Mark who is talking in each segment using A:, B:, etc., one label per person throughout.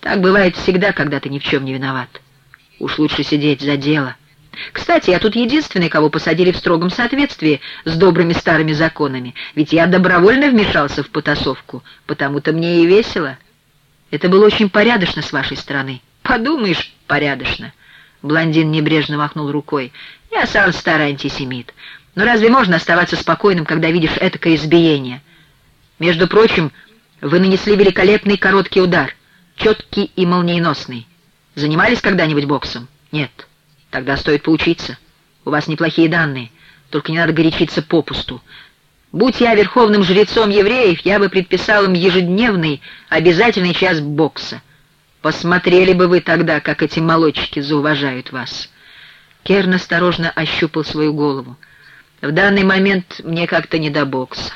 A: Так бывает всегда, когда ты ни в чем не виноват. Уж лучше сидеть за дело. Кстати, я тут единственный, кого посадили в строгом соответствии с добрыми старыми законами, ведь я добровольно вмешался в потасовку, потому-то мне и весело. Это было очень порядочно с вашей стороны. Подумаешь, порядочно. Блондин небрежно махнул рукой. Я сам старый антисемит. Но разве можно оставаться спокойным, когда видишь этакое избиение? Между прочим, вы нанесли великолепный короткий удар, четкий и молниеносный. Занимались когда-нибудь боксом? Нет. Тогда стоит поучиться. У вас неплохие данные, только не надо горячиться попусту. Будь я верховным жрецом евреев, я бы предписал им ежедневный, обязательный час бокса. Посмотрели бы вы тогда, как эти молодчики зауважают вас. Керн осторожно ощупал свою голову. В данный момент мне как-то не до бокса.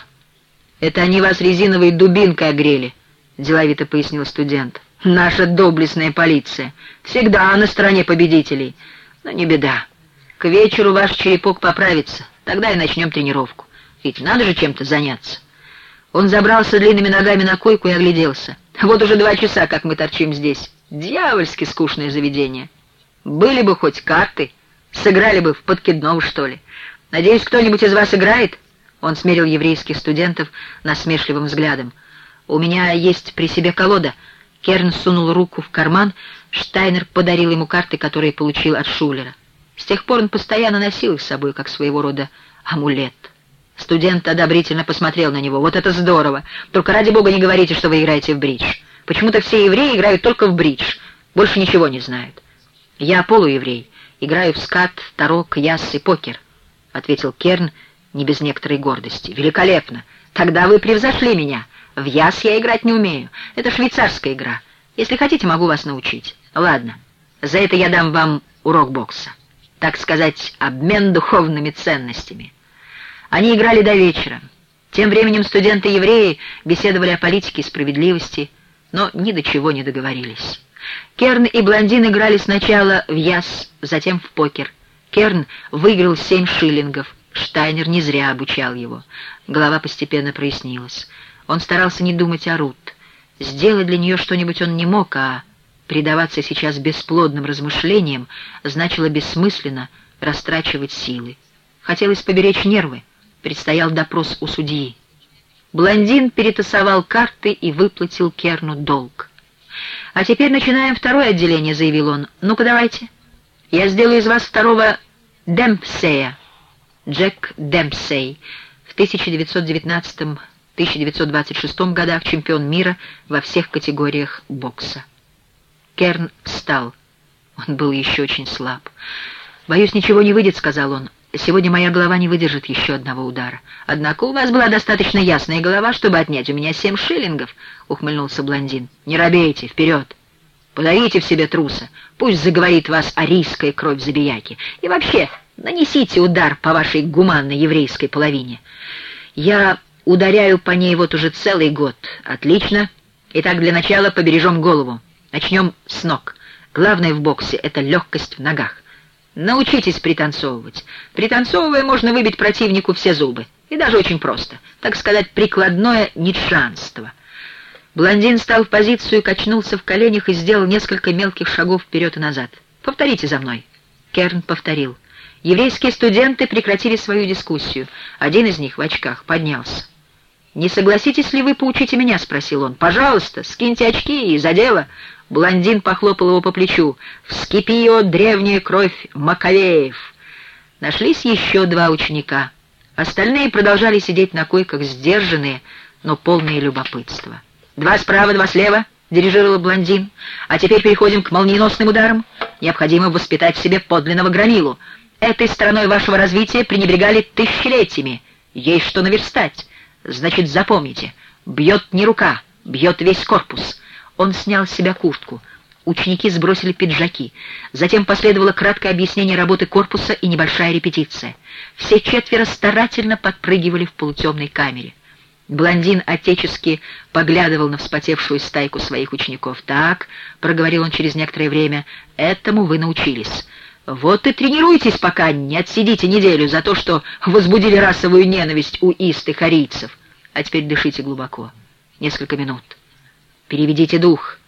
A: Это они вас резиновой дубинкой огрели, деловито пояснил студент. Наша доблестная полиция. Всегда на стороне победителей. Но не беда. К вечеру ваш черепок поправится. Тогда и начнем тренировку. Ведь надо же чем-то заняться. Он забрался длинными ногами на койку и огляделся. Вот уже два часа, как мы торчим здесь. Дьявольски скучное заведение. Были бы хоть карты, сыграли бы в подкидного, что ли. Надеюсь, кто-нибудь из вас играет?» Он смерил еврейских студентов насмешливым взглядом. «У меня есть при себе колода». Керн сунул руку в карман, Штайнер подарил ему карты, которые получил от Шулера. С тех пор он постоянно носил их с собой, как своего рода амулет. Студент одобрительно посмотрел на него. «Вот это здорово! Только ради бога не говорите, что вы играете в бридж. Почему-то все евреи играют только в бридж. Больше ничего не знают. Я полуеврей. Играю в скат, тарок, яс и покер», — ответил Керн не без некоторой гордости. «Великолепно! Тогда вы превзошли меня. В яс я играть не умею. Это швейцарская игра. Если хотите, могу вас научить. Ладно, за это я дам вам урок бокса. Так сказать, обмен духовными ценностями». Они играли до вечера. Тем временем студенты-евреи беседовали о политике и справедливости, но ни до чего не договорились. Керн и Блондин играли сначала в яс, затем в покер. Керн выиграл семь шиллингов. Штайнер не зря обучал его. Голова постепенно прояснилась. Он старался не думать о Рут. Сделать для нее что-нибудь он не мог, а предаваться сейчас бесплодным размышлениям значило бессмысленно растрачивать силы. Хотелось поберечь нервы предстоял допрос у судьи. Блондин перетасовал карты и выплатил Керну долг. «А теперь начинаем второе отделение», — заявил он. «Ну-ка давайте. Я сделаю из вас второго Демпсея». Джек Демпсей в 1919-1926 годах чемпион мира во всех категориях бокса. Керн встал. Он был еще очень слаб. «Боюсь, ничего не выйдет», — сказал он. Сегодня моя голова не выдержит еще одного удара. Однако у вас была достаточно ясная голова, чтобы отнять у меня семь шиллингов, — ухмыльнулся блондин. Не робейте, вперед! Подавите в себе труса, пусть заговорит вас арийская кровь забияки. И вообще, нанесите удар по вашей гуманной еврейской половине. Я ударяю по ней вот уже целый год. Отлично. Итак, для начала побережем голову. Начнем с ног. Главное в боксе — это легкость в ногах. Научитесь пританцовывать. Пританцовывая, можно выбить противнику все зубы. И даже очень просто. Так сказать, прикладное нитшанство. Блондин стал в позицию, качнулся в коленях и сделал несколько мелких шагов вперед и назад. «Повторите за мной». Керн повторил. Еврейские студенты прекратили свою дискуссию. Один из них в очках поднялся. «Не согласитесь ли вы поучить меня?» — спросил он. «Пожалуйста, скиньте очки и за дело». Блондин похлопал его по плечу. «Вскипи, о, древняя кровь Маковеев!» Нашлись еще два ученика. Остальные продолжали сидеть на койках, сдержанные, но полные любопытства. «Два справа, два слева», — дирижировал блондин. «А теперь переходим к молниеносным ударам. Необходимо воспитать в себе подлинного громилу. Этой стороной вашего развития пренебрегали тысячелетиями. Есть что наверстать. Значит, запомните, бьет не рука, бьет весь корпус». Он снял с себя куртку. Ученики сбросили пиджаки. Затем последовало краткое объяснение работы корпуса и небольшая репетиция. Все четверо старательно подпрыгивали в полутемной камере. Блондин отечески поглядывал на вспотевшую стайку своих учеников. «Так», — проговорил он через некоторое время, — «этому вы научились. Вот и тренируйтесь, пока не отсидите неделю за то, что возбудили расовую ненависть у истых арийцев. А теперь дышите глубоко. Несколько минут». Переведите дух.